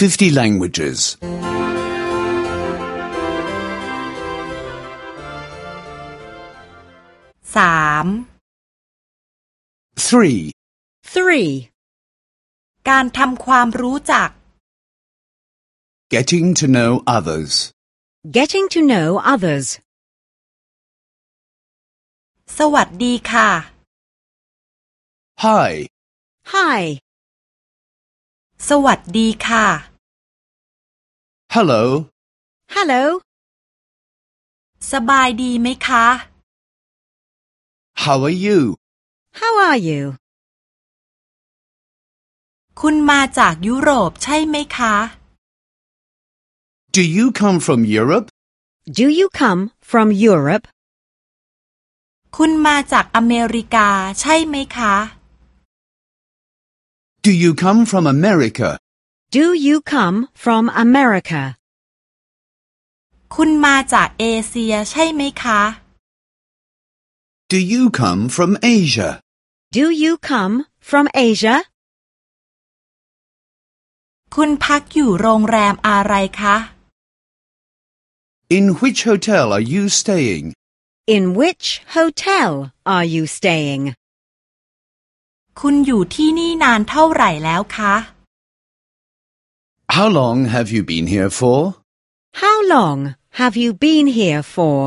50 languages. สาม 3. 3. การทำความรู้จัก Getting to know others. Getting to know others. สวัสดีค่ะ Hi. Hi. สวัสดีค่ะ Hello. Hello. สบายดีไหมคะ How are you? How are you? คุณมาจากยุโรปใช่ไหมคะ Do you come from Europe? Do you come from Europe? คุณมาจากอเมริกาใช่ไหมคะ Do you come from America? Do you come from America? คุณมาจากเอเชียใช่ไหมคะ Do you come from Asia? Do you come from Asia? คุณพักอยู่โรงแรมอะไรคะ In which hotel are you staying? In which hotel are you staying? คุณอยู่ที่นี่นานเท่าไหร่แล้วคะ How long have you been here for? How long have you been here for?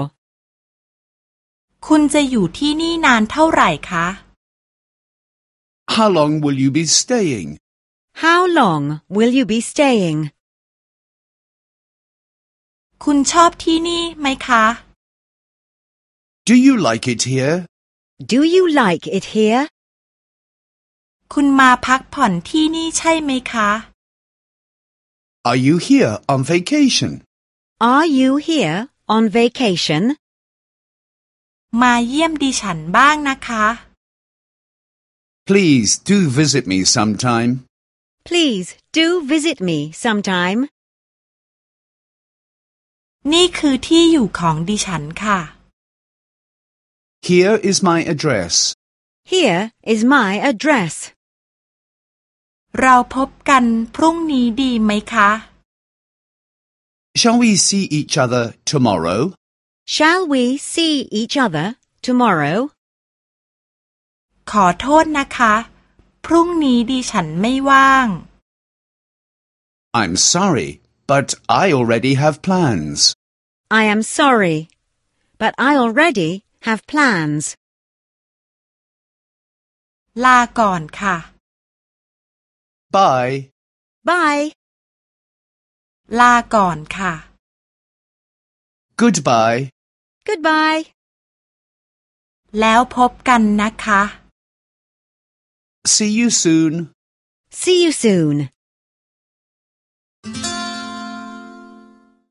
คุณจะอยู่ที่นี่นานเท่าไหร่คะ How long will you be staying? How long will you be staying? คุณชอบที่นี่ไหมคะ Do you like it here? Do you like it here? คุณมาพักผ่อนที่นี่ใช่ไหมคะ Are you here on vacation? Are you here on vacation? มาเยี่ยมดิฉันบ้างนะคะ Please do visit me sometime. Please do visit me sometime. นี่คือที่อยู่ของดิฉันค่ะ Here is my address. Here is my address. เราพบกันพรุ่งนี้ดีไหมคะ Shall we see each other tomorrow? Shall we see each other tomorrow? ขอโทษนะคะ พรุ่งนี้ดิฉันไม่ว่าง I'm sorry, but I already have plans. I am sorry, but I already have plans. ลาก่อนค่ะ Bye. Bye. ลาก่อนค่ะ Goodbye. Goodbye. แล้วพบกันนะคะ See you soon. See you soon.